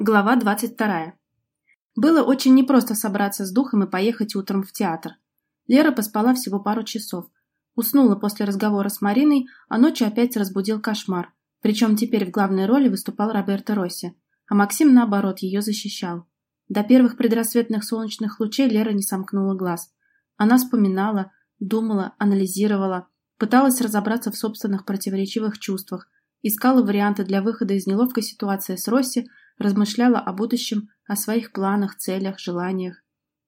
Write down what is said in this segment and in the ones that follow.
Глава 22. Было очень непросто собраться с духом и поехать утром в театр. Лера поспала всего пару часов. Уснула после разговора с Мариной, а ночью опять разбудил кошмар. Причем теперь в главной роли выступал Роберто Росси, а Максим, наоборот, ее защищал. До первых предрассветных солнечных лучей Лера не сомкнула глаз. Она вспоминала, думала, анализировала, пыталась разобраться в собственных противоречивых чувствах, искала варианты для выхода из неловкой ситуации с Росси, размышляла о будущем, о своих планах, целях, желаниях.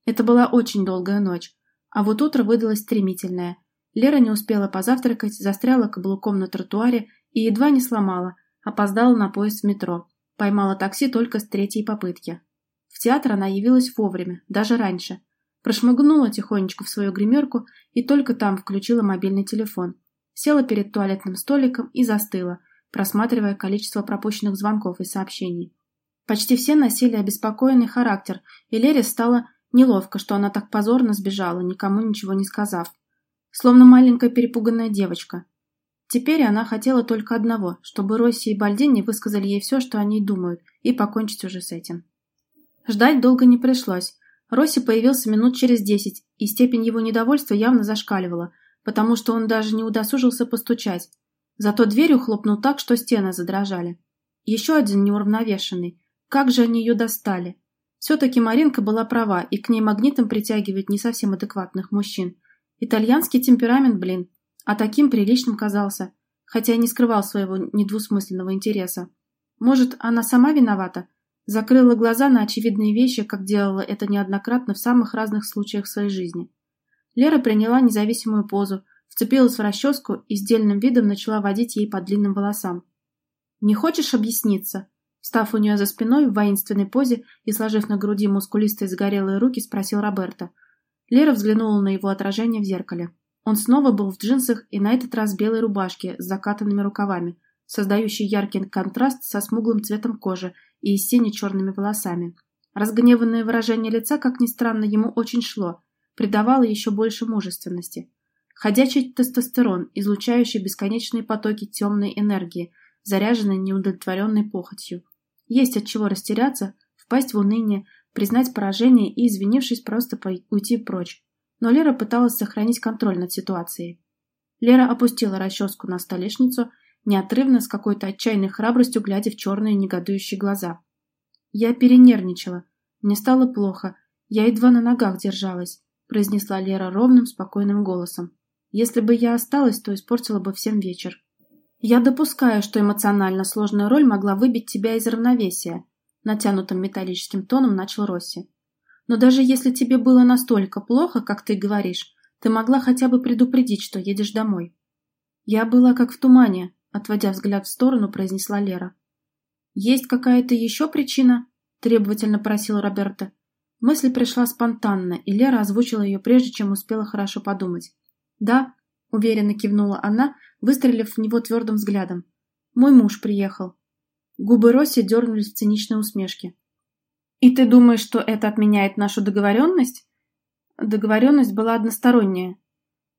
Это была очень долгая ночь, а вот утро выдалось стремительное. Лера не успела позавтракать, застряла каблуком на тротуаре и едва не сломала, опоздала на поезд в метро, поймала такси только с третьей попытки. В театр она явилась вовремя, даже раньше. Прошмыгнула тихонечко в свою гримерку и только там включила мобильный телефон. Села перед туалетным столиком и застыла, просматривая количество пропущенных звонков и сообщений. Почти все носили обеспокоенный характер, и Лере стало неловко, что она так позорно сбежала, никому ничего не сказав. Словно маленькая перепуганная девочка. Теперь она хотела только одного, чтобы Росси и Бальдини высказали ей все, что они думают, и покончить уже с этим. Ждать долго не пришлось. Росси появился минут через десять, и степень его недовольства явно зашкаливала, потому что он даже не удосужился постучать. Зато дверью хлопнул так, что стены задрожали. Еще один неуравновешенный, как же они ее достали? Все-таки Маринка была права, и к ней магнитом притягивает не совсем адекватных мужчин. Итальянский темперамент, блин. А таким приличным казался, хотя и не скрывал своего недвусмысленного интереса. Может, она сама виновата? Закрыла глаза на очевидные вещи, как делала это неоднократно в самых разных случаях своей жизни. Лера приняла независимую позу, вцепилась в расческу и с дельным видом начала водить ей по длинным волосам. «Не хочешь объясниться?» Встав у нее за спиной в воинственной позе и сложив на груди мускулистые загорелые руки, спросил Роберто. Лера взглянула на его отражение в зеркале. Он снова был в джинсах и на этот раз белой рубашке с закатанными рукавами, создающей яркий контраст со смуглым цветом кожи и сине-черными волосами. Разгневанное выражение лица, как ни странно, ему очень шло, придавало еще больше мужественности. Ходячий тестостерон, излучающий бесконечные потоки темной энергии, заряженной неудовлетворенной похотью. Есть от чего растеряться, впасть в уныние, признать поражение и, извинившись, просто уйти прочь. Но Лера пыталась сохранить контроль над ситуацией. Лера опустила расческу на столешницу, неотрывно, с какой-то отчаянной храбростью, глядя в черные негодующие глаза. «Я перенервничала. Мне стало плохо. Я едва на ногах держалась», произнесла Лера ровным, спокойным голосом. «Если бы я осталась, то испортила бы всем вечер». «Я допускаю, что эмоционально сложная роль могла выбить тебя из равновесия», натянутым металлическим тоном начал Росси. «Но даже если тебе было настолько плохо, как ты говоришь, ты могла хотя бы предупредить, что едешь домой». «Я была как в тумане», отводя взгляд в сторону, произнесла Лера. «Есть какая-то еще причина?» требовательно просил Роберто. Мысль пришла спонтанно, и Лера озвучила ее прежде, чем успела хорошо подумать. «Да», — уверенно кивнула она, выстрелив в него твердым взглядом. «Мой муж приехал». Губы Росси дернулись в циничной усмешке. «И ты думаешь, что это отменяет нашу договоренность?» Договоренность была односторонняя.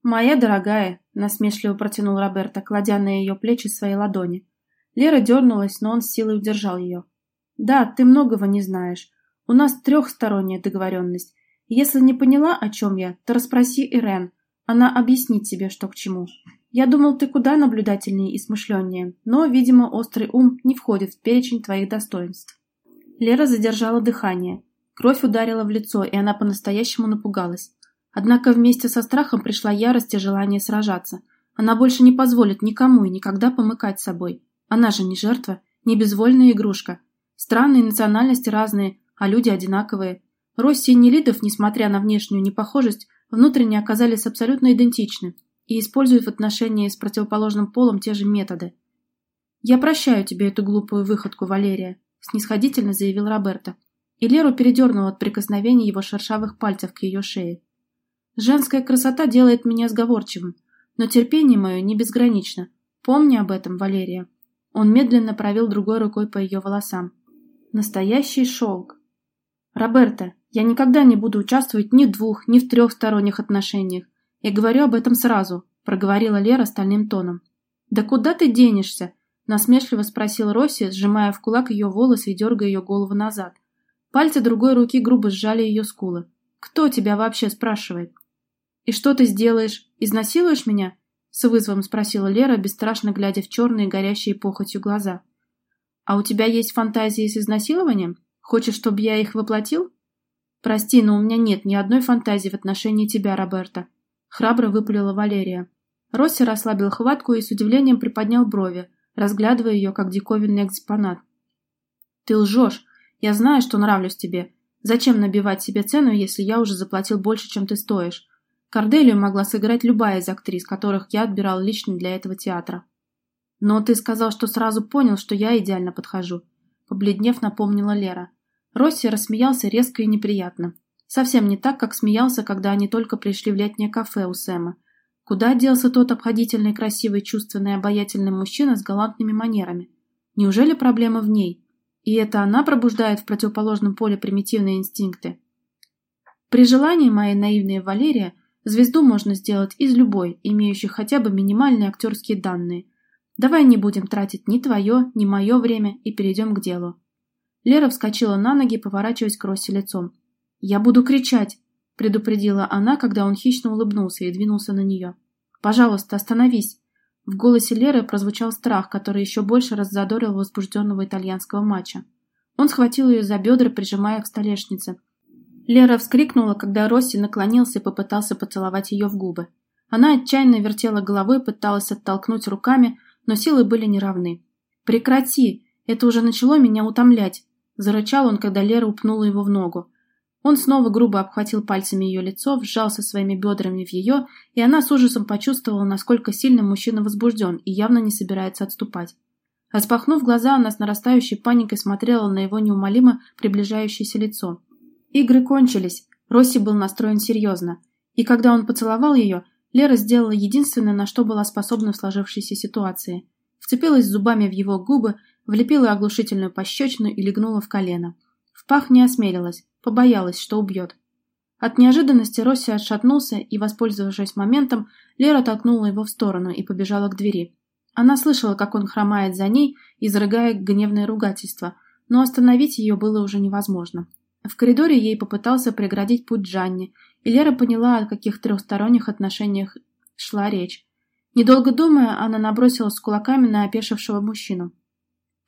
«Моя дорогая», — насмешливо протянул Роберто, кладя на ее плечи свои ладони. Лера дернулась, но он с силой удержал ее. «Да, ты многого не знаешь. У нас трехсторонняя договоренность. Если не поняла, о чем я, то расспроси Ирен. Она объяснит тебе, что к чему. Я думал, ты куда наблюдательнее и смышленнее, но, видимо, острый ум не входит в перечень твоих достоинств. Лера задержала дыхание. Кровь ударила в лицо, и она по-настоящему напугалась. Однако вместе со страхом пришла ярость и желание сражаться. Она больше не позволит никому и никогда помыкать собой. Она же не жертва, не безвольная игрушка. Странные национальности разные, а люди одинаковые. Росси и Нелидов, несмотря на внешнюю непохожесть, внутренне оказались абсолютно идентичны, и используют в отношении с противоположным полом те же методы. «Я прощаю тебе эту глупую выходку, Валерия», — снисходительно заявил Роберто, и Леру передернул от прикосновения его шершавых пальцев к ее шее. «Женская красота делает меня сговорчивым, но терпение мое не безгранично. Помни об этом, Валерия». Он медленно провел другой рукой по ее волосам. «Настоящий шелк». «Роберто, я никогда не буду участвовать ни в двух, ни в трехсторонних отношениях. Я говорю об этом сразу», — проговорила Лера стальным тоном. «Да куда ты денешься?» — Насмешливо спросил Росси, сжимая в кулак ее волосы и дергая ее голову назад. Пальцы другой руки грубо сжали ее скулы. «Кто тебя вообще спрашивает?» «И что ты сделаешь? Изнасилуешь меня?» С вызовом спросила Лера, бесстрашно глядя в черные, горящие похотью глаза. «А у тебя есть фантазии с изнасилованием? Хочешь, чтобы я их воплотил?» «Прости, но у меня нет ни одной фантазии в отношении тебя, Роберта», — храбро выпалила Валерия. Росси расслабил хватку и с удивлением приподнял брови, разглядывая ее как диковинный экспонат. «Ты лжешь. Я знаю, что нравлюсь тебе. Зачем набивать себе цену, если я уже заплатил больше, чем ты стоишь? Корделию могла сыграть любая из актрис, которых я отбирал лично для этого театра. Но ты сказал, что сразу понял, что я идеально подхожу. Побледнев, напомнила Лера. Росси рассмеялся резко и неприятно. Совсем не так, как смеялся, когда они только пришли в летнее кафе у Сэма. Куда делся тот обходительный, красивый, чувственный, обаятельный мужчина с галантными манерами? Неужели проблема в ней? И это она пробуждает в противоположном поле примитивные инстинкты? При желании, моя наивная Валерия, звезду можно сделать из любой, имеющей хотя бы минимальные актерские данные. Давай не будем тратить ни твое, ни мое время и перейдем к делу. Лера вскочила на ноги, поворачиваясь к Росе лицом. «Я буду кричать!» – предупредила она, когда он хищно улыбнулся и двинулся на нее. «Пожалуйста, остановись!» В голосе Леры прозвучал страх, который еще больше раззадорил возбужденного итальянского матча. Он схватил ее за бедра, прижимая к столешнице. Лера вскрикнула, когда Росси наклонился и попытался поцеловать ее в губы. Она отчаянно вертела головой, пыталась оттолкнуть руками, но силы были неравны. «Прекрати! Это уже начало меня утомлять!» Зарычал он, когда Лера упнула его в ногу. Он снова грубо обхватил пальцами ее лицо, вжался своими бедрами в ее, и она с ужасом почувствовала, насколько сильно мужчина возбужден и явно не собирается отступать. Распахнув глаза, она с нарастающей паникой смотрела на его неумолимо приближающееся лицо. Игры кончились, Росси был настроен серьезно, и когда он поцеловал ее, Лера сделала единственное, на что была способна в сложившейся ситуации. Вцепилась зубами в его губы, влепила оглушительную пощечину и легнула в колено. В пах не осмелилась, побоялась, что убьет. От неожиданности Росси отшатнулся, и, воспользовавшись моментом, Лера толкнула его в сторону и побежала к двери. Она слышала, как он хромает за ней, изрыгая гневное ругательство, но остановить ее было уже невозможно. В коридоре ей попытался преградить путь Джанни, и Лера поняла, о каких трехсторонних отношениях шла речь. Недолго думая, она набросилась с кулаками на опешившего мужчину.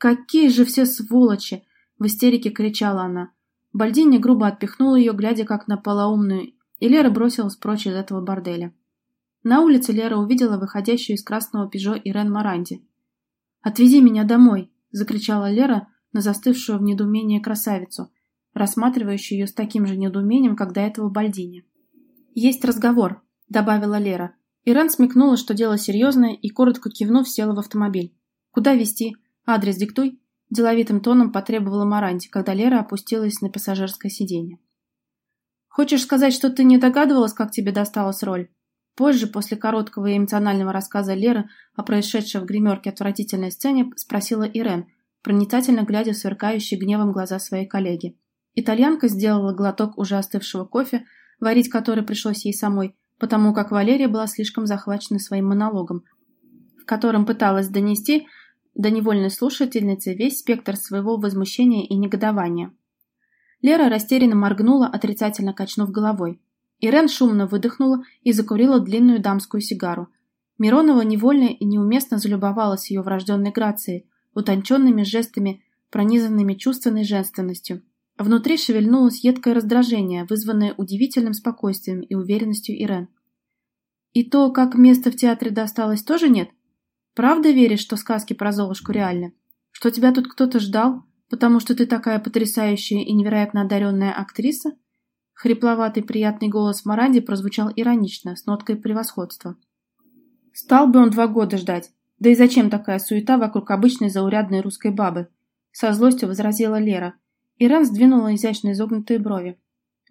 «Какие же все сволочи!» — в истерике кричала она. Бальдини грубо отпихнул ее, глядя как на полоумную, и Лера бросилась прочь из этого борделя. На улице Лера увидела выходящую из красного пижо Ирен Маранди. «Отвези меня домой!» — закричала Лера на застывшую в недоумении красавицу, рассматривающую ее с таким же недоумением, как до этого Бальдини. «Есть разговор», — добавила Лера. Ирен смекнула, что дело серьезное, и, коротко кивнув, села в автомобиль. «Куда везти?» «Адрес диктуй», – деловитым тоном потребовала Маранти, когда Лера опустилась на пассажирское сиденье. «Хочешь сказать, что ты не догадывалась, как тебе досталась роль?» Позже, после короткого и эмоционального рассказа Леры о происшедшей в гримерке отвратительной сцене, спросила Ирен, проницательно глядя в сверкающие гневом глаза своей коллеги. Итальянка сделала глоток уже остывшего кофе, варить который пришлось ей самой, потому как Валерия была слишком захвачена своим монологом, в котором пыталась донести до невольной слушательницы весь спектр своего возмущения и негодования. Лера растерянно моргнула, отрицательно качнув головой. Ирен шумно выдохнула и закурила длинную дамскую сигару. Миронова невольно и неуместно залюбовалась ее врожденной грацией, утонченными жестами, пронизанными чувственной женственностью. Внутри шевельнулось едкое раздражение, вызванное удивительным спокойствием и уверенностью Ирен. «И то, как место в театре досталось, тоже нет?» Правда веришь, что сказки про Золушку реальны? Что тебя тут кто-то ждал, потому что ты такая потрясающая и невероятно одаренная актриса?» Хрипловатый приятный голос Маранди прозвучал иронично, с ноткой превосходства. «Стал бы он два года ждать. Да и зачем такая суета вокруг обычной заурядной русской бабы?» Со злостью возразила Лера. Иран сдвинула изящно изогнутые брови.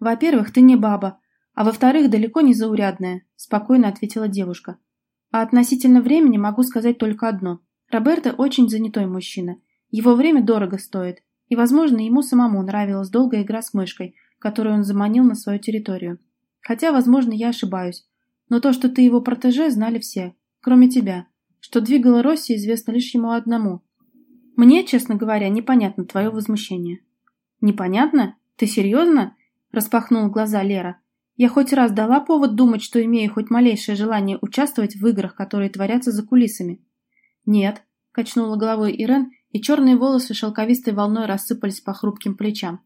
«Во-первых, ты не баба, а во-вторых, далеко не заурядная», спокойно ответила девушка. А относительно времени могу сказать только одно. Роберто очень занятой мужчина. Его время дорого стоит. И, возможно, ему самому нравилась долгая игра с мышкой, которую он заманил на свою территорию. Хотя, возможно, я ошибаюсь. Но то, что ты его протеже, знали все. Кроме тебя. Что двигало Росси, известно лишь ему одному. Мне, честно говоря, непонятно твое возмущение. Непонятно? Ты серьезно? Распахнула глаза Лера. Я хоть раз дала повод думать, что имею хоть малейшее желание участвовать в играх, которые творятся за кулисами. Нет, качнула головой Ирен, и черные волосы шелковистой волной рассыпались по хрупким плечам.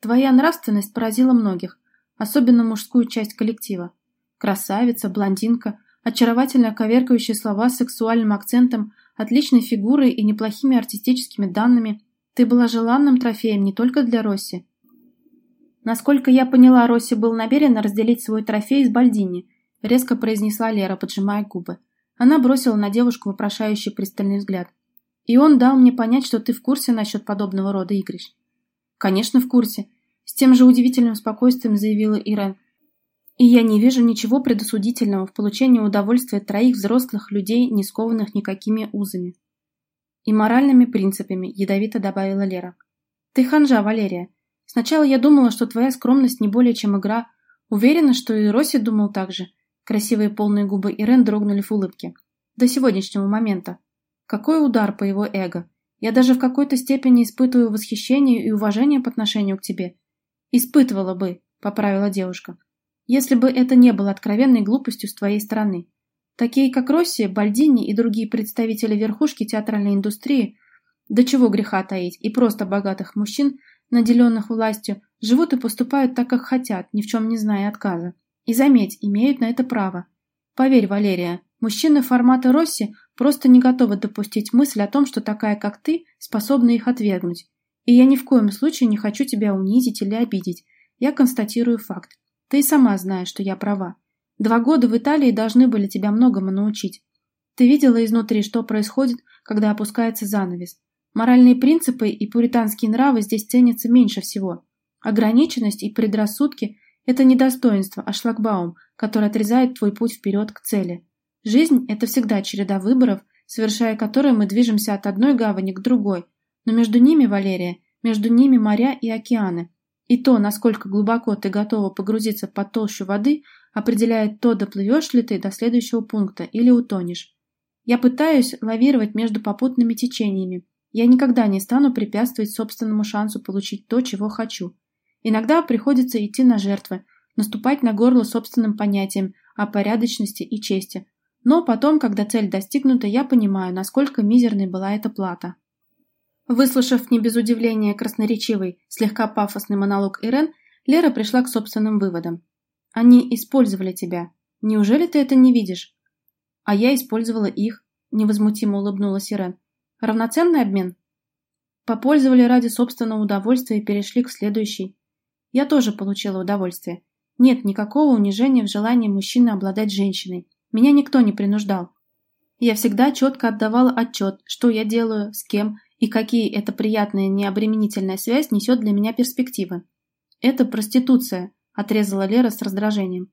Твоя нравственность поразила многих, особенно мужскую часть коллектива. Красавица, блондинка, очаровательно коверкающие слова с сексуальным акцентом, отличной фигурой и неплохими артистическими данными. Ты была желанным трофеем не только для Росси. Насколько я поняла, Росси был намерен разделить свой трофей с Бальдини, резко произнесла Лера, поджимая губы. Она бросила на девушку вопрошающий пристальный взгляд. И он дал мне понять, что ты в курсе насчет подобного рода игрищ. Конечно, в курсе. С тем же удивительным спокойствием заявила Ирен. И я не вижу ничего предосудительного в получении удовольствия троих взрослых людей, не скованных никакими узами. И моральными принципами, ядовито добавила Лера. Ты ханжа, Валерия. Сначала я думала, что твоя скромность не более чем игра. Уверена, что и Росси думал так же. Красивые полные губы Ирен дрогнули в улыбке. До сегодняшнего момента. Какой удар по его эго. Я даже в какой-то степени испытываю восхищение и уважение по отношению к тебе. Испытывала бы, поправила девушка если бы это не было откровенной глупостью с твоей стороны. Такие, как Росси, Бальдини и другие представители верхушки театральной индустрии, до чего греха таить, и просто богатых мужчин, наделенных властью, живут и поступают так, как хотят, ни в чем не зная отказа. И заметь, имеют на это право. Поверь, Валерия, мужчины формата Росси просто не готовы допустить мысль о том, что такая, как ты, способна их отвергнуть. И я ни в коем случае не хочу тебя унизить или обидеть. Я констатирую факт. Ты и сама знаешь, что я права. Два года в Италии должны были тебя многому научить. Ты видела изнутри, что происходит, когда опускается занавес. Моральные принципы и пуританские нравы здесь ценятся меньше всего. Ограниченность и предрассудки – это не достоинство, а шлагбаум, который отрезает твой путь вперед к цели. Жизнь – это всегда череда выборов, совершая которые мы движемся от одной гавани к другой. Но между ними, Валерия, между ними моря и океаны – и то, насколько глубоко ты готова погрузиться под толщу воды, определяет то, доплывешь ли ты до следующего пункта или утонешь. Я пытаюсь лавировать между попутными течениями. Я никогда не стану препятствовать собственному шансу получить то, чего хочу. Иногда приходится идти на жертвы, наступать на горло собственным понятиям о порядочности и чести. Но потом, когда цель достигнута, я понимаю, насколько мизерной была эта плата. Выслушав не без удивления красноречивый, слегка пафосный монолог Ирен, Лера пришла к собственным выводам. «Они использовали тебя. Неужели ты это не видишь?» «А я использовала их», — невозмутимо улыбнулась Ирен. «Равноценный обмен?» Попользовали ради собственного удовольствия и перешли к следующей. Я тоже получила удовольствие. Нет никакого унижения в желании мужчины обладать женщиной. Меня никто не принуждал. Я всегда четко отдавала отчет, что я делаю, с кем и какие эта приятная необременительная связь несет для меня перспективы. «Это проституция», – отрезала Лера с раздражением.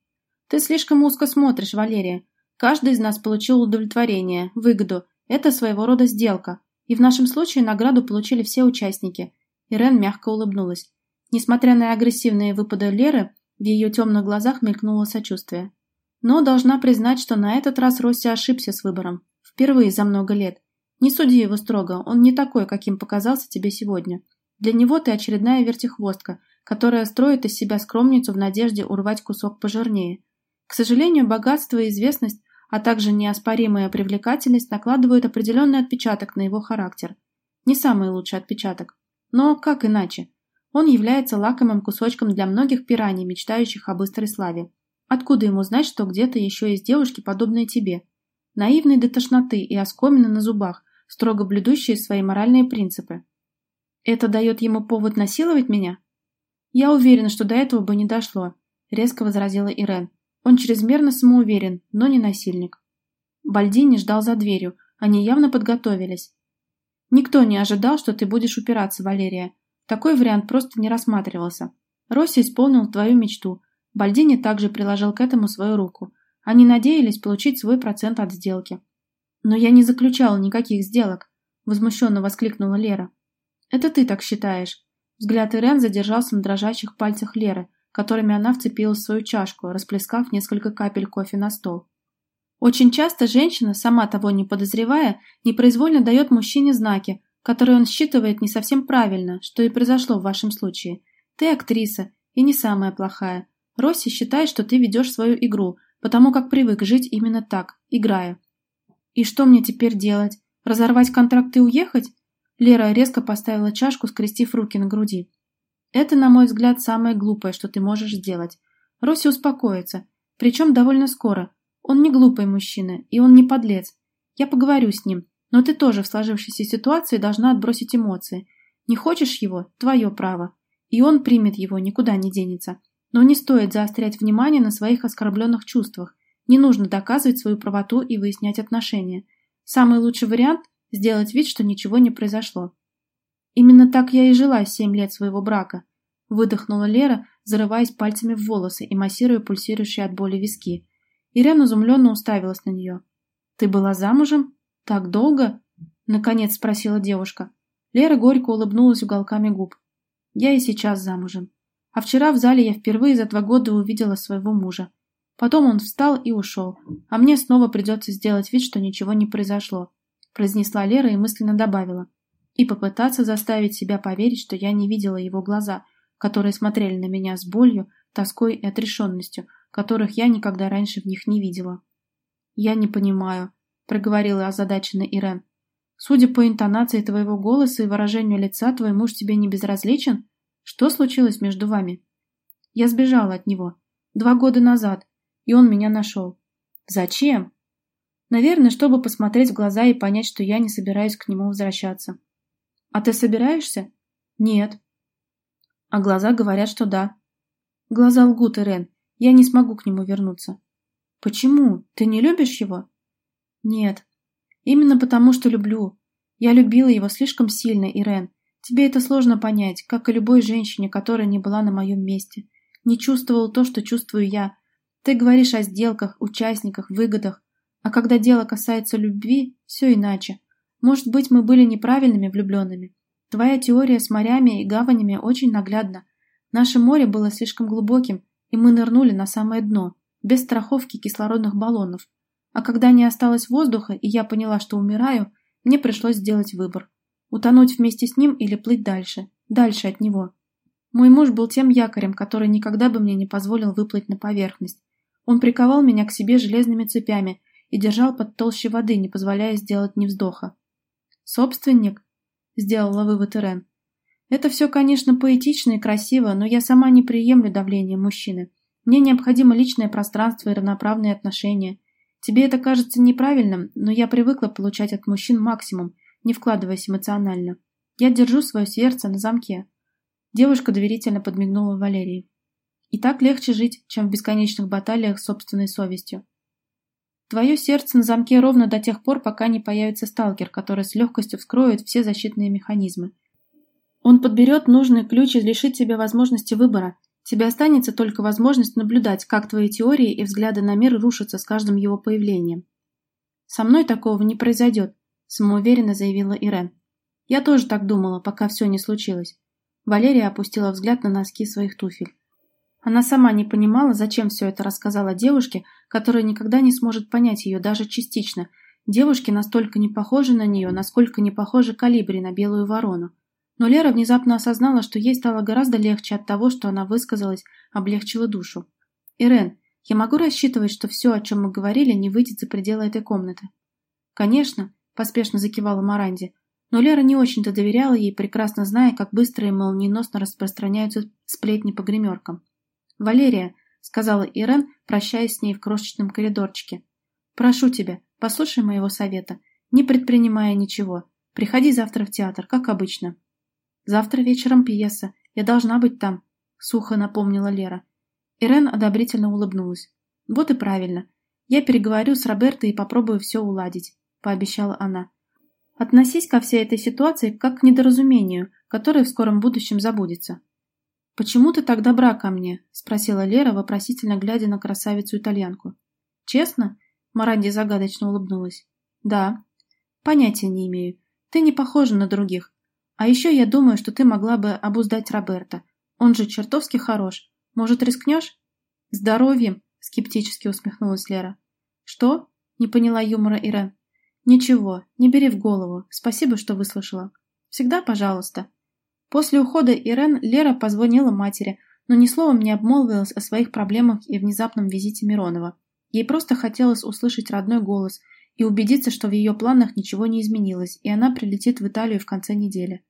«Ты слишком узко смотришь, Валерия. Каждый из нас получил удовлетворение, выгоду. Это своего рода сделка. И в нашем случае награду получили все участники». Ирен мягко улыбнулась. Несмотря на агрессивные выпады Леры, в ее темных глазах мелькнуло сочувствие. Но должна признать, что на этот раз Росси ошибся с выбором. Впервые за много лет. Не суди его строго, он не такой, каким показался тебе сегодня. Для него ты очередная вертихвостка, которая строит из себя скромницу в надежде урвать кусок пожирнее. К сожалению, богатство и известность, а также неоспоримая привлекательность накладывают определенный отпечаток на его характер. Не самый лучший отпечаток. Но как иначе? Он является лакомым кусочком для многих пираний, мечтающих о быстрой славе. Откуда ему знать, что где-то еще есть девушки, подобные тебе? Наивные до тошноты и оскомины на зубах, строго блюдущие свои моральные принципы. Это дает ему повод насиловать меня? Я уверена, что до этого бы не дошло, резко возразила Ирен. Он чрезмерно самоуверен, но не насильник. Бальдини ждал за дверью, они явно подготовились. Никто не ожидал, что ты будешь упираться, Валерия. Такой вариант просто не рассматривался. Росси исполнил твою мечту. Бальдини также приложил к этому свою руку. Они надеялись получить свой процент от сделки. «Но я не заключала никаких сделок», — возмущенно воскликнула Лера. «Это ты так считаешь». Взгляд Ирен задержался на дрожащих пальцах Леры, которыми она вцепилась в свою чашку, расплескав несколько капель кофе на стол. Очень часто женщина, сама того не подозревая, непроизвольно дает мужчине знаки, которые он считывает не совсем правильно, что и произошло в вашем случае. Ты актриса, и не самая плохая. Росси считает, что ты ведешь свою игру, потому как привык жить именно так, играя. И что мне теперь делать? Разорвать контракт и уехать? Лера резко поставила чашку, скрестив руки на груди. Это, на мой взгляд, самое глупое, что ты можешь сделать. Росси успокоится, причем довольно скоро. Он не глупый мужчина, и он не подлец. Я поговорю с ним, но ты тоже в сложившейся ситуации должна отбросить эмоции. Не хочешь его – твое право. И он примет его, никуда не денется. Но не стоит заострять внимание на своих оскорбленных чувствах. Не нужно доказывать свою правоту и выяснять отношения. Самый лучший вариант – сделать вид, что ничего не произошло. Именно так я и жила семь лет своего брака. Выдохнула Лера, зарываясь пальцами в волосы и массируя пульсирующие от боли виски. Ирена изумленно уставилась на нее. «Ты была замужем? Так долго?» Наконец спросила девушка. Лера горько улыбнулась уголками губ. «Я и сейчас замужем. А вчера в зале я впервые за два года увидела своего мужа. Потом он встал и ушел, а мне снова придется сделать вид, что ничего не произошло», произнесла Лера и мысленно добавила. «И попытаться заставить себя поверить, что я не видела его глаза, которые смотрели на меня с болью, тоской и отрешенностью, которых я никогда раньше в них не видела. «Я не понимаю», — проговорила озадаченно Ирен. «Судя по интонации твоего голоса и выражению лица, твой муж тебе не безразличен? Что случилось между вами?» «Я сбежала от него. Два года назад, и он меня нашел». «Зачем?» «Наверное, чтобы посмотреть в глаза и понять, что я не собираюсь к нему возвращаться». «А ты собираешься?» «Нет», а глаза говорят, что да. Глаза лгут, Ирен. Я не смогу к нему вернуться. Почему? Ты не любишь его? Нет. Именно потому, что люблю. Я любила его слишком сильно, Ирен. Тебе это сложно понять, как и любой женщине, которая не была на моем месте. Не чувствовала то, что чувствую я. Ты говоришь о сделках, участниках, выгодах. А когда дело касается любви, все иначе. Может быть, мы были неправильными влюбленными. Твоя теория с морями и гаванями очень наглядна. Наше море было слишком глубоким, и мы нырнули на самое дно, без страховки кислородных баллонов. А когда не осталось воздуха, и я поняла, что умираю, мне пришлось сделать выбор. Утонуть вместе с ним или плыть дальше, дальше от него. Мой муж был тем якорем, который никогда бы мне не позволил выплыть на поверхность. Он приковал меня к себе железными цепями и держал под толщей воды, не позволяя сделать ни вздоха. Собственник, — сделала вывод Ирен. «Это все, конечно, поэтично и красиво, но я сама не приемлю давление мужчины. Мне необходимо личное пространство и равноправные отношения. Тебе это кажется неправильным, но я привыкла получать от мужчин максимум, не вкладываясь эмоционально. Я держу свое сердце на замке». Девушка доверительно подмигнула Валерии. «И так легче жить, чем в бесконечных баталиях с собственной совестью. Твое сердце на замке ровно до тех пор, пока не появится сталкер, который с легкостью вскроет все защитные механизмы. Он подберет нужный ключ и лишит тебя возможности выбора. Тебе останется только возможность наблюдать, как твои теории и взгляды на мир рушатся с каждым его появлением. «Со мной такого не произойдет», – самоуверенно заявила Ирен. «Я тоже так думала, пока все не случилось». Валерия опустила взгляд на носки своих туфель. Она сама не понимала, зачем все это рассказала девушке, которая никогда не сможет понять ее даже частично. Девушке настолько не похожи на нее, насколько не похожи калибри на белую ворону. Но Лера внезапно осознала, что ей стало гораздо легче от того, что она высказалась, облегчила душу. «Ирен, я могу рассчитывать, что все, о чем мы говорили, не выйдет за пределы этой комнаты?» «Конечно», – поспешно закивала Маранди. Но Лера не очень-то доверяла ей, прекрасно зная, как быстро и молниеносно распространяются сплетни по гримеркам. «Валерия», — сказала Ирен, прощаясь с ней в крошечном коридорчике, — «прошу тебя, послушай моего совета, не предпринимая ничего. Приходи завтра в театр, как обычно». «Завтра вечером пьеса. Я должна быть там», — сухо напомнила Лера. Ирен одобрительно улыбнулась. «Вот и правильно. Я переговорю с Роберто и попробую все уладить», — пообещала она. «Относись ко всей этой ситуации как к недоразумению, которое в скором будущем забудется». «Почему ты так добра ко мне?» – спросила Лера, вопросительно глядя на красавицу-итальянку. «Честно?» – Маранди загадочно улыбнулась. «Да». «Понятия не имею. Ты не похожа на других. А еще я думаю, что ты могла бы обуздать Роберта. Он же чертовски хорош. Может, рискнешь?» «Здоровьем!» – скептически усмехнулась Лера. «Что?» Не поняла юмора Ирен. Ничего, не бери в голову. Спасибо, что выслушала. Всегда пожалуйста. После ухода Ирен Лера позвонила матери, но ни словом не обмолвилась о своих проблемах и внезапном визите Миронова. Ей просто хотелось услышать родной голос и убедиться, что в ее планах ничего не изменилось, и она прилетит в Италию в конце недели.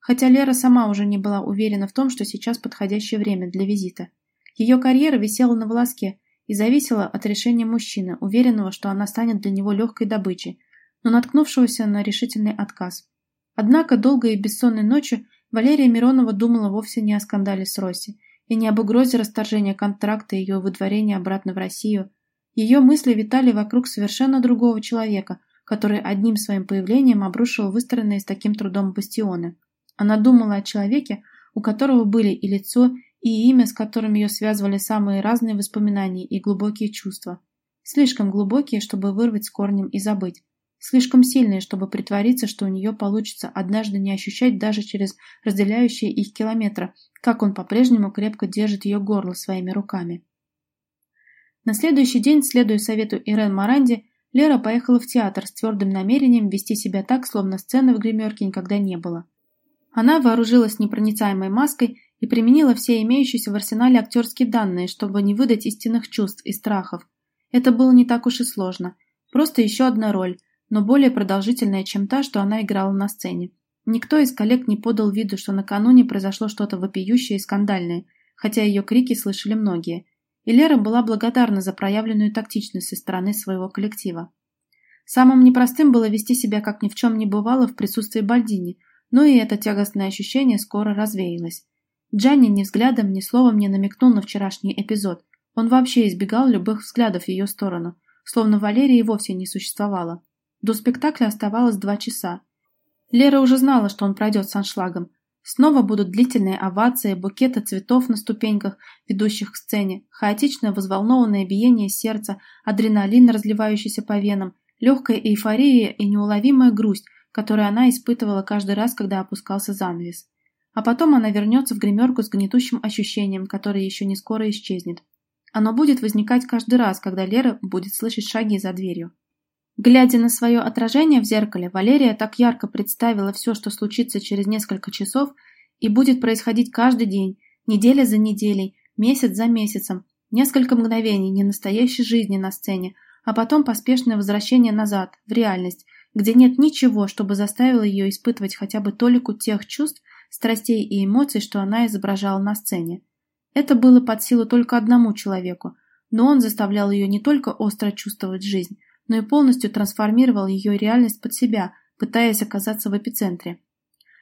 Хотя Лера сама уже не была уверена в том, что сейчас подходящее время для визита. Ее карьера висела на волоске и зависела от решения мужчины, уверенного, что она станет для него легкой добычей, но наткнувшегося на решительный отказ. Однако долгой и бессонной ночью Валерия Миронова думала вовсе не о скандале с Росси и не об угрозе расторжения контракта и ее выдворения обратно в Россию. Ее мысли витали вокруг совершенно другого человека, который одним своим появлением обрушил выстроенные с таким трудом бастионы. Она думала о человеке, у которого были и лицо, и имя, с которым ее связывали самые разные воспоминания и глубокие чувства. Слишком глубокие, чтобы вырвать с корнем и забыть. Слишком сильные, чтобы притвориться, что у нее получится однажды не ощущать даже через разделяющие их километры, как он по-прежнему крепко держит ее горло своими руками. На следующий день, следуя совету Ирен Маранди, Лера поехала в театр с твердым намерением вести себя так, словно сцены в гримерке никогда не было. Она вооружилась непроницаемой маской и применила все имеющиеся в арсенале актерские данные, чтобы не выдать истинных чувств и страхов. Это было не так уж и сложно. Просто еще одна роль, но более продолжительная, чем та, что она играла на сцене. Никто из коллег не подал виду, что накануне произошло что-то вопиющее и скандальное, хотя ее крики слышали многие. И Лера была благодарна за проявленную тактичность со стороны своего коллектива. Самым непростым было вести себя как ни в чем не бывало в присутствии Бальдини – но и это тягостное ощущение скоро развеялось. Джанни ни взглядом, ни словом не намекнул на вчерашний эпизод. Он вообще избегал любых взглядов в ее сторону, словно Валерии вовсе не существовало. До спектакля оставалось два часа. Лера уже знала, что он пройдет с аншлагом. Снова будут длительные овации, букеты цветов на ступеньках, ведущих к сцене, хаотичное взволнованное биение сердца, адреналин, разливающийся по венам, легкая эйфория и неуловимая грусть, которую она испытывала каждый раз, когда опускался занавес. А потом она вернется в гримерку с гнетущим ощущением, которое еще не скоро исчезнет. Оно будет возникать каждый раз, когда Лера будет слышать шаги за дверью. Глядя на свое отражение в зеркале, Валерия так ярко представила все, что случится через несколько часов и будет происходить каждый день, неделя за неделей, месяц за месяцем, несколько мгновений ненастоящей жизни на сцене, а потом поспешное возвращение назад, в реальность, где нет ничего, чтобы заставило ее испытывать хотя бы толику тех чувств, страстей и эмоций, что она изображала на сцене. Это было под силу только одному человеку, но он заставлял ее не только остро чувствовать жизнь, но и полностью трансформировал ее реальность под себя, пытаясь оказаться в эпицентре.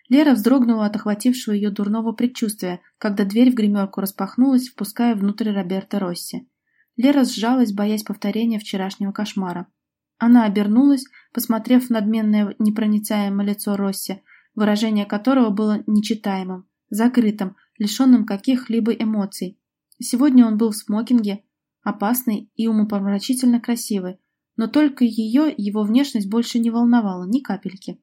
Лера вздрогнула от охватившего ее дурного предчувствия, когда дверь в гримерку распахнулась, впуская внутрь Роберта Росси. Лера сжалась, боясь повторения вчерашнего кошмара. Она обернулась, посмотрев в надменное непроницаемое лицо Росси, выражение которого было нечитаемым, закрытым, лишенным каких-либо эмоций. Сегодня он был в смокинге, опасный и умопомрачительно красивый, но только ее его внешность больше не волновала ни капельки.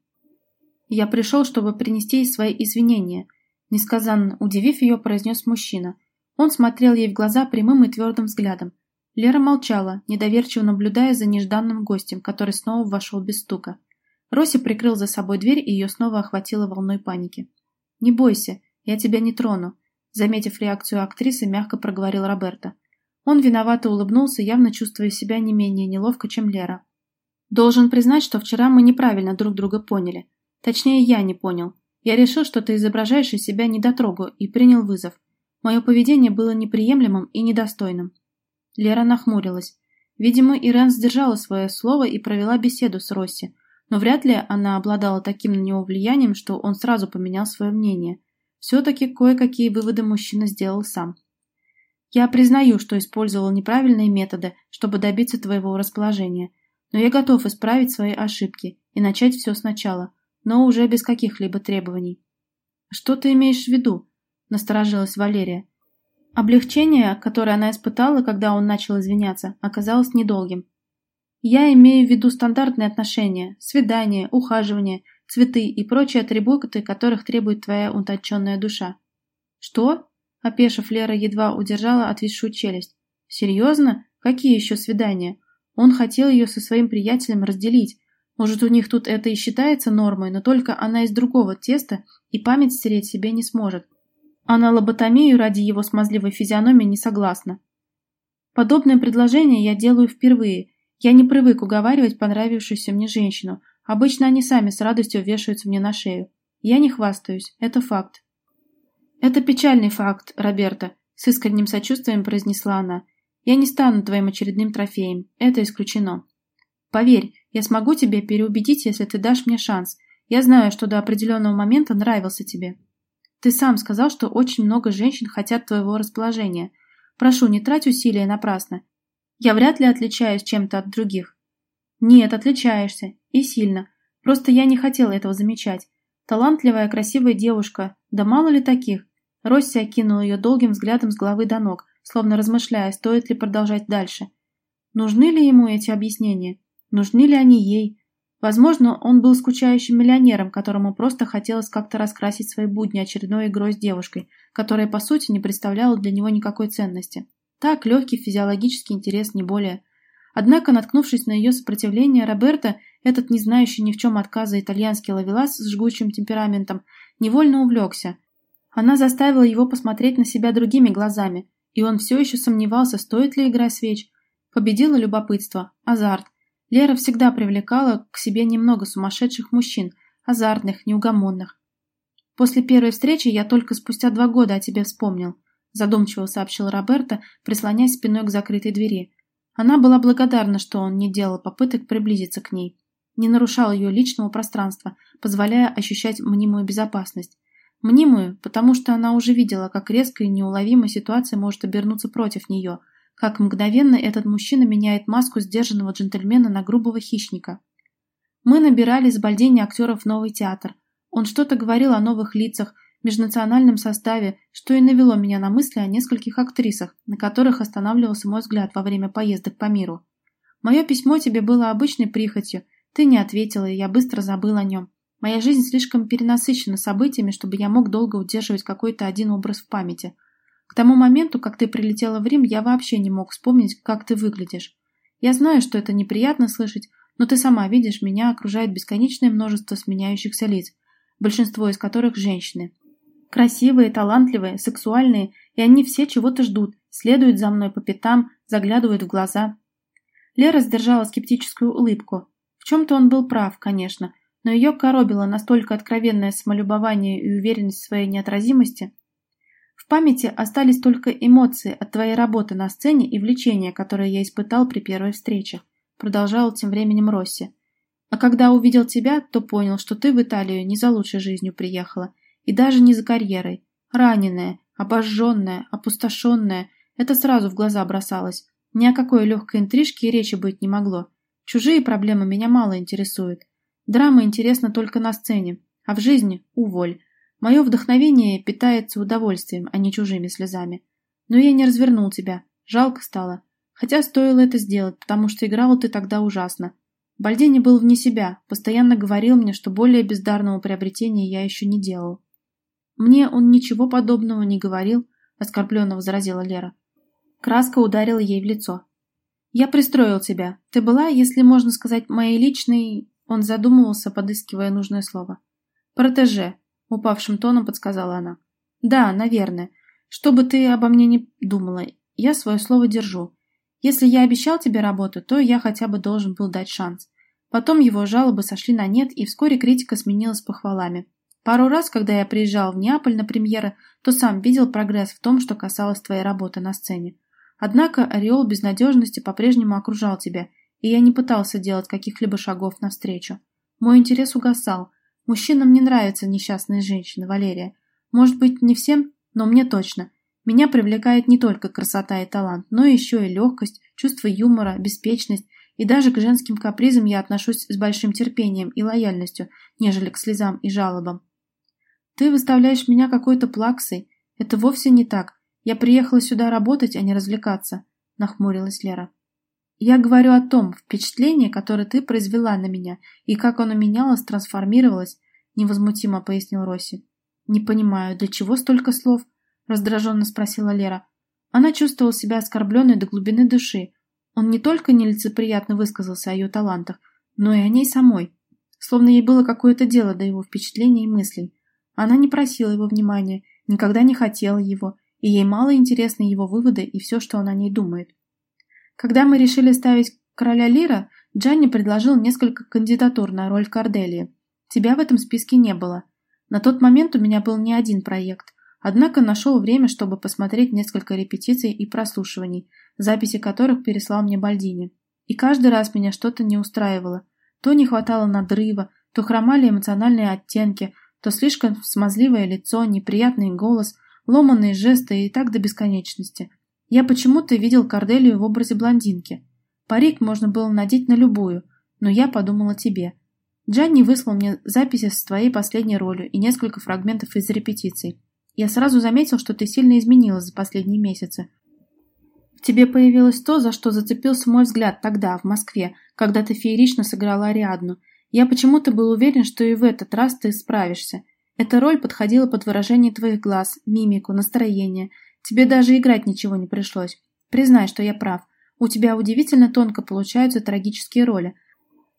«Я пришел, чтобы принести ей свои извинения», — несказанно удивив ее, произнес мужчина. Он смотрел ей в глаза прямым и твердым взглядом, Лера молчала, недоверчиво наблюдая за нежданным гостем, который снова вошел без стука. Роси прикрыл за собой дверь, и ее снова охватило волной паники. «Не бойся, я тебя не трону», — заметив реакцию актрисы, мягко проговорил Роберто. Он виновато улыбнулся, явно чувствуя себя не менее неловко, чем Лера. «Должен признать, что вчера мы неправильно друг друга поняли. Точнее, я не понял. Я решил, что ты изображаешь из себя недотрогу, и принял вызов. Мое поведение было неприемлемым и недостойным. Лера нахмурилась. Видимо, Ирен сдержала свое слово и провела беседу с Росси, но вряд ли она обладала таким на него влиянием, что он сразу поменял свое мнение. Все-таки кое-какие выводы мужчина сделал сам. «Я признаю, что использовал неправильные методы, чтобы добиться твоего расположения, но я готов исправить свои ошибки и начать все сначала, но уже без каких-либо требований». «Что ты имеешь в виду?» – насторожилась Валерия. Облегчение, которое она испытала, когда он начал извиняться, оказалось недолгим. Я имею в виду стандартные отношения, свидания, ухаживание, цветы и прочие атрибуты, которых требует твоя утонченная душа. Что? Опешив, Лера едва удержала отвисшую челюсть. Серьезно? Какие еще свидания? Он хотел ее со своим приятелем разделить. Может, у них тут это и считается нормой, но только она из другого теста и память стереть себе не сможет. А на лоботомию ради его смазливой физиономии не согласна. Подобное предложение я делаю впервые. Я не привык уговаривать понравившуюся мне женщину. Обычно они сами с радостью вешаются мне на шею. Я не хвастаюсь, это факт. «Это печальный факт, Роберта», — с искренним сочувствием произнесла она. «Я не стану твоим очередным трофеем. Это исключено. Поверь, я смогу тебя переубедить, если ты дашь мне шанс. Я знаю, что до определенного момента нравился тебе. Ты сам сказал, что очень много женщин хотят твоего расположения. Прошу, не трать усилия напрасно. Я вряд ли отличаюсь чем-то от других. Нет, отличаешься. И сильно. Просто я не хотела этого замечать. Талантливая, красивая девушка. Да мало ли таких. Росси окинул ее долгим взглядом с головы до ног, словно размышляя, стоит ли продолжать дальше. Нужны ли ему эти объяснения? Нужны ли они ей? Возможно, он был скучающим миллионером, которому просто хотелось как-то раскрасить свои будни очередной игрой с девушкой, которая, по сути, не представляла для него никакой ценности. Так, легкий физиологический интерес, не более. Однако, наткнувшись на ее сопротивление, Роберто, этот не знающий ни в чем отказа итальянский ловелас с жгучим темпераментом, невольно увлекся – она заставила его посмотреть на себя другими глазами, и он все еще сомневался, стоит ли игра свеч. Победило любопытство, азарт. Лера всегда привлекала к себе немного сумасшедших мужчин, азартных, неугомонных. «После первой встречи я только спустя два года о тебе вспомнил», задумчиво сообщил Роберто, прислоняясь спиной к закрытой двери. Она была благодарна, что он не делал попыток приблизиться к ней, не нарушал ее личного пространства, позволяя ощущать мнимую безопасность. Мнимую, потому что она уже видела, как резко и неуловимо ситуация может обернуться против нее, как мгновенно этот мужчина меняет маску сдержанного джентльмена на грубого хищника. Мы набирали с Бальдини актеров новый театр. Он что-то говорил о новых лицах, межнациональном составе, что и навело меня на мысли о нескольких актрисах, на которых останавливался мой взгляд во время поездок по миру. Мое письмо тебе было обычной прихотью, ты не ответила, и я быстро забыл о нем. Моя жизнь слишком перенасыщена событиями, чтобы я мог долго удерживать какой-то один образ в памяти. К тому моменту, как ты прилетела в Рим, я вообще не мог вспомнить, как ты выглядишь. Я знаю, что это неприятно слышать, но ты сама видишь, меня окружает бесконечное множество сменяющихся лиц, большинство из которых женщины. Красивые, талантливые, сексуальные, и они все чего-то ждут, следуют за мной по пятам, заглядывают в глаза. Лера сдержала скептическую улыбку. В чем-то он был прав, конечно, но ее коробило настолько откровенное самолюбование и уверенность в своей неотразимости. В памяти остались только эмоции от твоей работы на сцене и влечения, которое я испытал при первой встрече, продолжал тем временем Росси. А когда увидел тебя, то понял, что ты в Италию не за лучшей жизнью приехала, и даже не за карьерой. Раненая, обожженная, опустошенная, это сразу в глаза бросалось. Ни о какой легкой интрижке и речи быть не могло. Чужие проблемы меня мало интересуют. Драма интересна только на сцене, а в жизни – уволь. Мое вдохновение питается удовольствием, а не чужими слезами. Но я не развернул тебя. Жалко стало. Хотя стоило это сделать, потому что играл ты тогда ужасно. Бальдини был вне себя, постоянно говорил мне, что более бездарного приобретения я еще не делал. Мне он ничего подобного не говорил, оскорбленно возразила Лера. Краска ударила ей в лицо. Я пристроил тебя. Ты была, если можно сказать, моей личной... Он задумывался, подыскивая нужное слово. «Протеже», — упавшим тоном подсказала она. «Да, наверное. Что бы ты обо мне не думала, я свое слово держу. Если я обещал тебе работу, то я хотя бы должен был дать шанс». Потом его жалобы сошли на нет, и вскоре критика сменилась похвалами. Пару раз, когда я приезжал в Неаполь на премьеры, то сам видел прогресс в том, что касалось твоей работы на сцене. Однако ореол безнадежности по-прежнему окружал тебя, и я не пытался делать каких-либо шагов навстречу. Мой интерес угасал. Мужчинам не нравятся несчастные женщины, Валерия. Может быть, не всем, но мне точно. Меня привлекает не только красота и талант, но еще и легкость, чувство юмора, беспечность, и даже к женским капризам я отношусь с большим терпением и лояльностью, нежели к слезам и жалобам. Ты выставляешь меня какой-то плаксой. Это вовсе не так. Я приехала сюда работать, а не развлекаться, нахмурилась Лера. Я говорю о том впечатлении, которое ты произвела на меня, и как оно менялось, трансформировалось, невозмутимо пояснил Росси. Не понимаю, для чего столько слов? раздраженно спросила Лера. Она чувствовала себя оскорбленной до глубины души. Он не только нелицеприятно высказался о ее талантах, но и о ней самой, словно ей было какое-то дело до его впечатлений и мыслей. Она не просила его внимания, никогда не хотела его, и ей мало интересны его выводы и все, что он о ней думает. Когда мы решили ставить короля Лира, Джанни предложил несколько кандидатур на роль Корделии. Тебя в этом списке не было. На тот момент у меня был не один проект, однако нашел время, чтобы посмотреть несколько репетиций и прослушиваний, записи которых переслал мне Бальдини. И каждый раз меня что-то не устраивало. То не хватало надрыва, то хромали эмоциональные оттенки, то слишком смазливое лицо, неприятный голос, ломанные жесты и так до бесконечности. Я почему-то видел Корделию в образе блондинки. Парик можно было надеть на любую, но я подумал о тебе. Джанни выслал мне записи с твоей последней ролью и несколько фрагментов из репетиций. Я сразу заметил, что ты сильно изменилась за последние месяцы. В тебе появилось то, за что зацепился мой взгляд тогда, в Москве, когда ты феерично сыграла Ариадну. Я почему-то был уверен, что и в этот раз ты справишься. Эта роль подходила под выражение твоих глаз, мимику, настроение. Тебе даже играть ничего не пришлось. Признай, что я прав. У тебя удивительно тонко получаются трагические роли.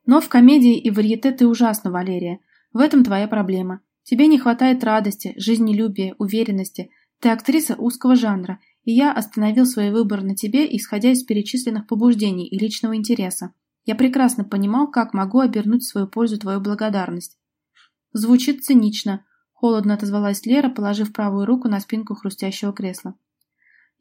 Но в комедии и варьете ты ужасно, Валерия. В этом твоя проблема. Тебе не хватает радости, жизнелюбия, уверенности. Ты актриса узкого жанра, и я остановил свой выбор на тебе, исходя из перечисленных побуждений и личного интереса. Я прекрасно понимал, как могу обернуть в свою пользу твою благодарность. Звучит цинично, холодно отозвалась Лера, положив правую руку на спинку хрустящего кресла.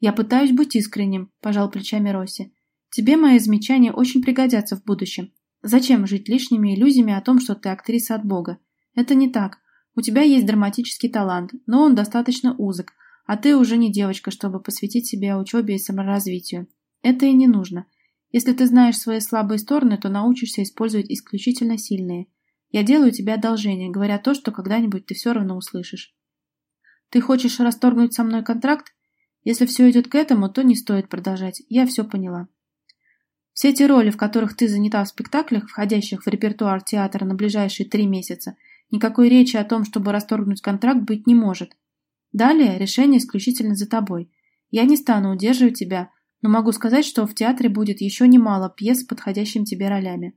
«Я пытаюсь быть искренним», – пожал плечами Росси. «Тебе мои замечания очень пригодятся в будущем. Зачем жить лишними иллюзиями о том, что ты актриса от Бога? Это не так. У тебя есть драматический талант, но он достаточно узок, а ты уже не девочка, чтобы посвятить себе учебе и саморазвитию. Это и не нужно. Если ты знаешь свои слабые стороны, то научишься использовать исключительно сильные. Я делаю тебе одолжение, говоря то, что когда-нибудь ты все равно услышишь. Ты хочешь расторгнуть со мной контракт? Если все идет к этому, то не стоит продолжать. Я все поняла. Все те роли, в которых ты занята в спектаклях, входящих в репертуар театра на ближайшие три месяца, никакой речи о том, чтобы расторгнуть контракт, быть не может. Далее решение исключительно за тобой. Я не стану удерживать тебя, но могу сказать, что в театре будет еще немало пьес с подходящими тебе ролями.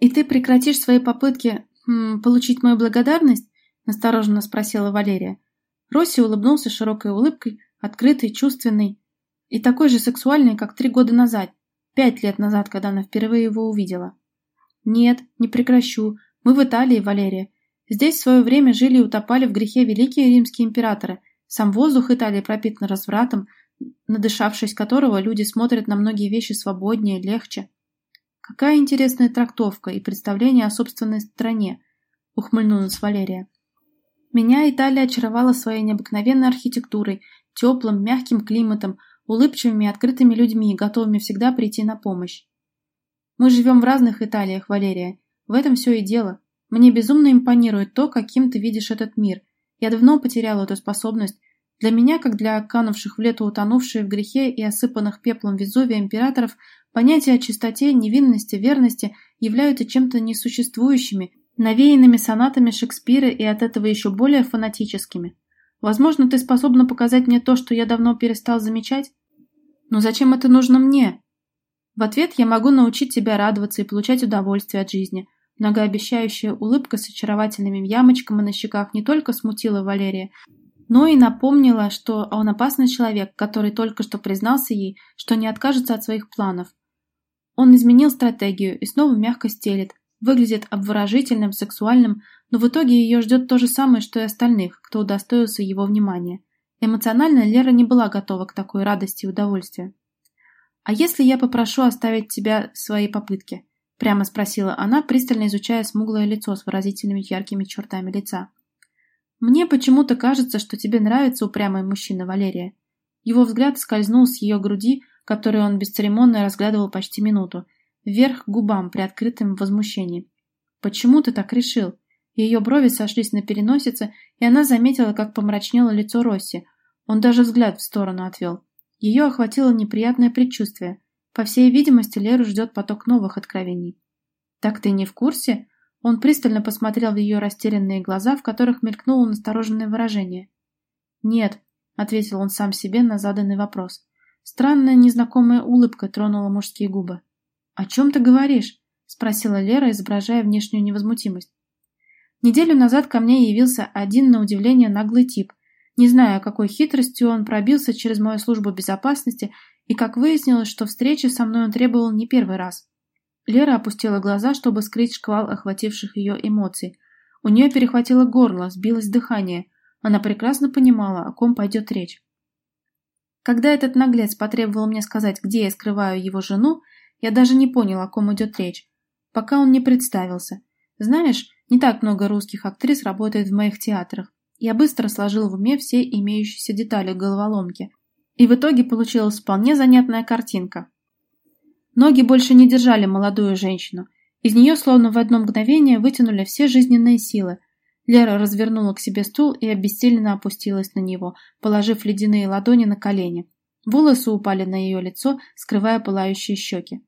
И ты прекратишь свои попытки м, получить мою благодарность? Настороженно спросила Валерия. Росси улыбнулся широкой улыбкой, открытый, чувственный и такой же сексуальный, как три года назад, пять лет назад, когда она впервые его увидела. Нет, не прекращу. Мы в Италии, Валерия. Здесь в свое время жили и утопали в грехе великие римские императоры. Сам воздух Италии пропитан развратом, надышавшись которого люди смотрят на многие вещи свободнее, легче. Какая интересная трактовка и представление о собственной стране, ухмыльнулась Валерия. Меня Италия очаровала своей необыкновенной архитектурой, теплым, мягким климатом, улыбчивыми и открытыми людьми, готовыми всегда прийти на помощь. Мы живем в разных Италиях, Валерия. В этом все и дело. Мне безумно импонирует то, каким ты видишь этот мир. Я давно потеряла эту способность. Для меня, как для канувших в лету утонувших в грехе и осыпанных пеплом Везувия императоров, понятия о чистоте, невинности, верности являются чем-то несуществующими, навеянными сонатами Шекспира и от этого еще более фанатическими. Возможно, ты способна показать мне то, что я давно перестал замечать? Но зачем это нужно мне? В ответ я могу научить тебя радоваться и получать удовольствие от жизни. Многообещающая улыбка с очаровательными ямочками на щеках не только смутила Валерия, но и напомнила, что он опасный человек, который только что признался ей, что не откажется от своих планов. Он изменил стратегию и снова мягко стелет, выглядит обворожительным, сексуальным, но в итоге ее ждет то же самое, что и остальных, кто удостоился его внимания. Эмоционально Лера не была готова к такой радости и удовольствию. «А если я попрошу оставить тебя свои попытки?» – прямо спросила она, пристально изучая смуглое лицо с выразительными яркими чертами лица. «Мне почему-то кажется, что тебе нравится упрямый мужчина, Валерия». Его взгляд скользнул с ее груди, которую он бесцеремонно разглядывал почти минуту, вверх к губам, приоткрытым в возмущении. «Почему ты так решил?» Ее брови сошлись на переносице, и она заметила, как помрачнело лицо Росси. Он даже взгляд в сторону отвел. Ее охватило неприятное предчувствие. По всей видимости, Леру ждет поток новых откровений. «Так ты не в курсе?» Он пристально посмотрел в ее растерянные глаза, в которых мелькнуло настороженное выражение. «Нет», — ответил он сам себе на заданный вопрос. Странная незнакомая улыбка тронула мужские губы. «О чем ты говоришь?» — спросила Лера, изображая внешнюю невозмутимость. Неделю назад ко мне явился один, на удивление, наглый тип. Не знаю, какой хитростью он пробился через мою службу безопасности, и как выяснилось, что встречи со мной он требовал не первый раз. Лера опустила глаза, чтобы скрыть шквал охвативших ее эмоций. У нее перехватило горло, сбилось дыхание. Она прекрасно понимала, о ком пойдет речь. Когда этот наглец потребовал мне сказать, где я скрываю его жену, я даже не понял, о ком идет речь, пока он не представился. Знаешь, не так много русских актрис работает в моих театрах. Я быстро сложил в уме все имеющиеся детали головоломки. И в итоге получилась вполне занятная картинка. Ноги больше не держали молодую женщину. Из нее словно в одно мгновение вытянули все жизненные силы – Лера развернула к себе стул и обессиленно опустилась на него, положив ледяные ладони на колени. Волосы упали на ее лицо, скрывая пылающие щеки.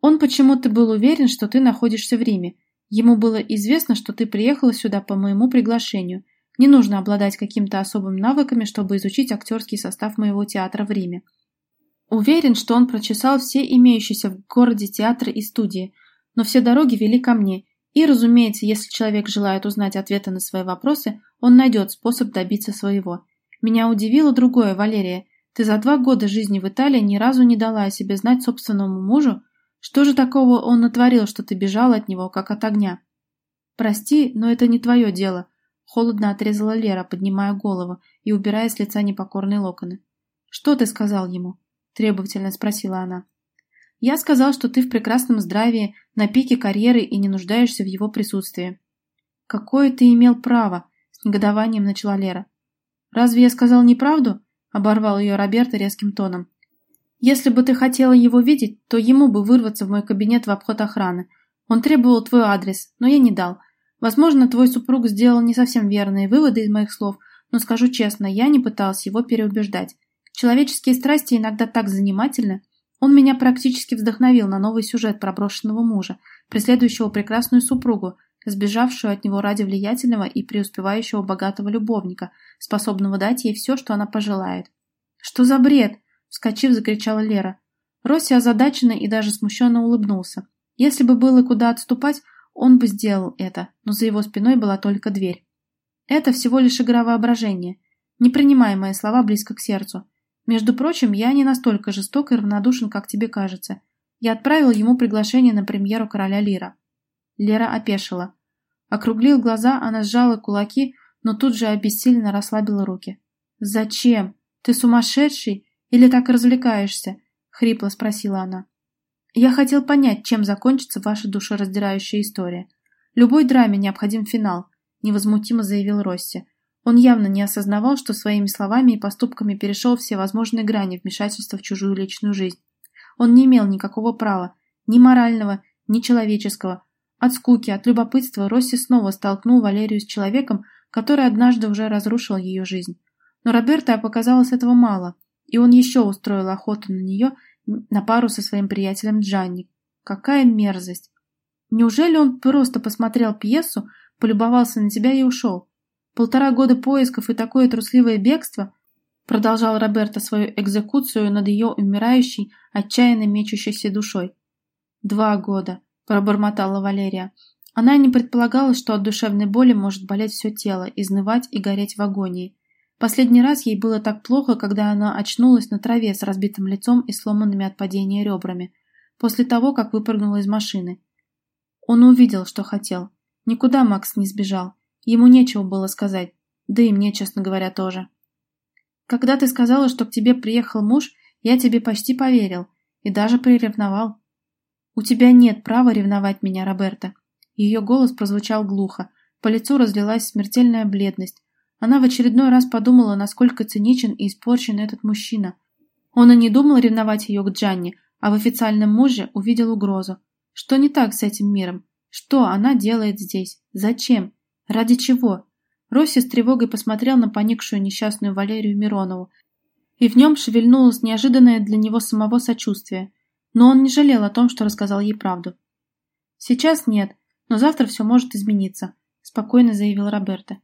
Он почему-то был уверен, что ты находишься в Риме. Ему было известно, что ты приехала сюда по моему приглашению. Не нужно обладать какими-то особыми навыками, чтобы изучить актерский состав моего театра в Риме. Уверен, что он прочесал все имеющиеся в городе театры и студии, но все дороги вели ко мне, и, разумеется, если человек желает узнать ответы на свои вопросы, он найдет способ добиться своего. Меня удивило другое, Валерия. Ты за два года жизни в Италии ни разу не дала о себе знать собственному мужу? Что же такого он натворил, что ты бежала от него, как от огня? Прости, но это не твое дело. Холодно отрезала Лера, поднимая голову и убирая с лица непокорные локоны. Что ты сказал ему? Требовательно спросила она. Я сказал, что ты в прекрасном здравии, на пике карьеры и не нуждаешься в его присутствии. Какое ты имел право? С негодованием начала Лера. Разве я сказал неправду? Оборвал ее Роберто резким тоном. Если бы ты хотела его видеть, то ему бы вырваться в мой кабинет в обход охраны. Он требовал твой адрес, но я не дал. Возможно, твой супруг сделал не совсем верные выводы из моих слов, но скажу честно, я не пытался его переубеждать. Человеческие страсти иногда так занимательны. Он меня практически вдохновил на новый сюжет про брошенного мужа, преследующего прекрасную супругу, сбежавшую от него ради влиятельного и преуспевающего богатого любовника, способного дать ей все, что она пожелает. «Что за бред?» – вскочив, закричала Лера. Росси озадаченно и даже смущенно улыбнулся. Если бы было куда отступать, он бы сделал это, но за его спиной была только дверь. Это всего лишь игра воображения. Не принимай мои слова близко к сердцу. Между прочим, я не настолько жесток и равнодушен, как тебе кажется. Я отправил ему приглашение на премьеру «Короля Лира». Лера опешила. Округлив глаза, она сжала кулаки, но тут же обессиленно расслабила руки. «Зачем? Ты сумасшедший? Или так развлекаешься?» — хрипло спросила она. «Я хотел понять, чем закончится ваша душераздирающая история. Любой драме необходим финал», — невозмутимо заявил Росси. Он явно не осознавал, что своими словами и поступками перешел все возможные грани вмешательства в чужую личную жизнь. Он не имел никакого права, ни морального, ни человеческого. От скуки, от любопытства Росси снова столкнул Валерию с человеком, который однажды уже разрушил ее жизнь. Но Роберто показалось этого мало, и он еще устроил охоту на нее на пару со своим приятелем Джанни. Какая мерзость! Неужели он просто посмотрел пьесу, полюбовался на тебя и ушел? Полтора года поисков и такое трусливое бегство, продолжал Роберто свою экзекуцию над ее умирающей, отчаянно мечущейся душой. Два года, пробормотала Валерия. Она не предполагала, что от душевной боли может болеть все тело, изнывать и гореть в агонии. Последний раз ей было так плохо, когда она очнулась на траве с разбитым лицом и сломанными от падения ребрами, после того, как выпрыгнула из машины. Он увидел, что хотел. Никуда Макс не сбежал. Ему нечего было сказать, да и мне, честно говоря, тоже. Когда ты сказала, что к тебе приехал муж, я тебе почти поверил и даже приревновал. У тебя нет права ревновать меня, Роберта. Ее голос прозвучал глухо, по лицу разлилась смертельная бледность. Она в очередной раз подумала, насколько циничен и испорчен этот мужчина. Он и не думал ревновать ее к Джанни, а в официальном муже увидел угрозу. Что не так с этим миром? Что она делает здесь? Зачем? Ради чего? Росси с тревогой посмотрел на поникшую несчастную Валерию Миронову, и в нем шевельнулось неожиданное для него самого сочувствие, но он не жалел о том, что рассказал ей правду. «Сейчас нет, но завтра все может измениться», – спокойно заявил Роберто.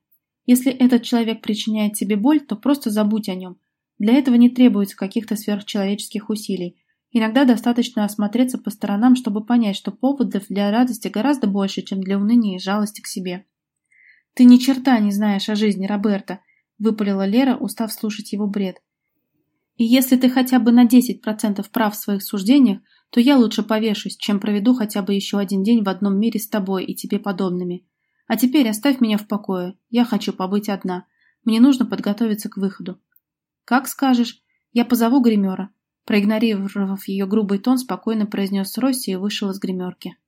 «Если этот человек причиняет тебе боль, то просто забудь о нем. Для этого не требуется каких-то сверхчеловеческих усилий. Иногда достаточно осмотреться по сторонам, чтобы понять, что поводов для радости гораздо больше, чем для уныния и жалости к себе. «Ты ни черта не знаешь о жизни Роберта», — выпалила Лера, устав слушать его бред. «И если ты хотя бы на 10% прав в своих суждениях, то я лучше повешусь, чем проведу хотя бы еще один день в одном мире с тобой и тебе подобными. А теперь оставь меня в покое. Я хочу побыть одна. Мне нужно подготовиться к выходу. Как скажешь. Я позову гримера. Проигнорировав ее грубый тон, спокойно произнес Росси и вышел из гримерки.